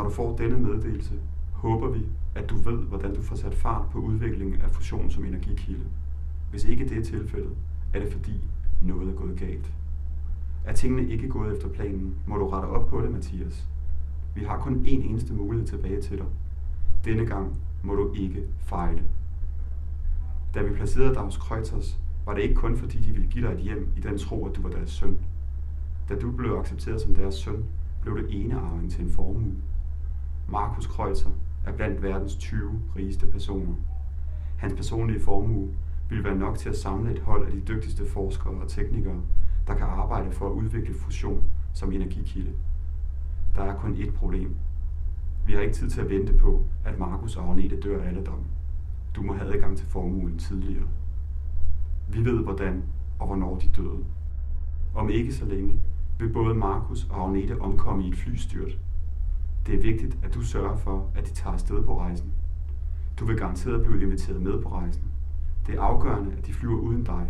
Når du får denne meddelelse, håber vi, at du ved, hvordan du får sat fart på udviklingen af fusion som energikilde. Hvis ikke det er tilfældet, er det fordi noget er gået galt. Er tingene ikke gået efter planen, må du rette op på det, Mathias. Vi har kun én eneste mulighed tilbage til dig. Denne gang må du ikke fejle. Da vi placerede dig hos Kreuters, var det ikke kun fordi de ville give dig et hjem i den tro, at du var deres søn. Da du blev accepteret som deres søn, blev du enearving til en. Markus Kreutzer er blandt verdens 20 rigeste personer. Hans personlige formue ville være nok til at samle et hold af de dygtigste forskere og teknikere, der kan arbejde for at udvikle fusion som energikilde. Der er kun ét problem. Vi har ikke tid til at vente på, at Markus og Agnete dør af alderdom. Du må have adgang til formuen tidligere. Vi ved hvordan og hvornår de døde. Om ikke så længe vil både Markus og Agnete omkomme i et flystyrt. Det er vigtigt, at du sørger for, at de tager afsted på rejsen. Du vil garanteret blive inviteret med på rejsen. Det er afgørende, at de flyver uden dig.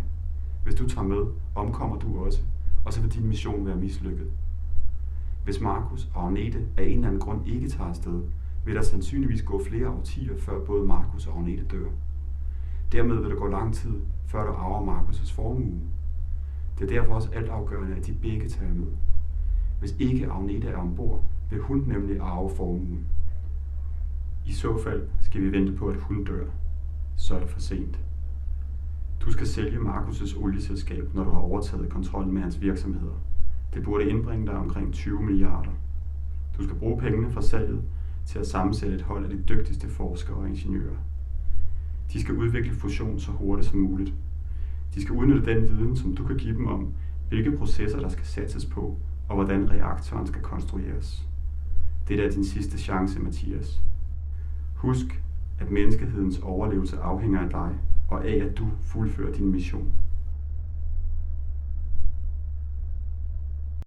Hvis du tager med, omkommer du også, og så vil din mission være mislykket. Hvis Markus og Agnete af en eller anden grund ikke tager afsted, vil der sandsynligvis gå flere årtier, før både Markus og Agnete dør. Dermed vil der gå lang tid, før du arver Markus' formue. Det er derfor også altafgørende, at de begge tager med. Hvis ikke Agnete er ombord, vil hun nemlig arve formuen. I så fald skal vi vente på, at hun dør. Så er det for sent. Du skal sælge Markus' olieselskab, når du har overtaget kontrollen med hans virksomheder. Det burde indbringe dig omkring 20 milliarder. Du skal bruge pengene fra salget til at sammensætte et hold af de dygtigste forskere og ingeniører. De skal udvikle fusion så hurtigt som muligt. De skal udnytte den viden, som du kan give dem om, hvilke processer der skal satses på, og hvordan reaktoren skal konstrueres. Det er din sidste chance, Mathias. Husk, at menneskehedens overlevelse afhænger af dig, og af at du fuldfører din mission.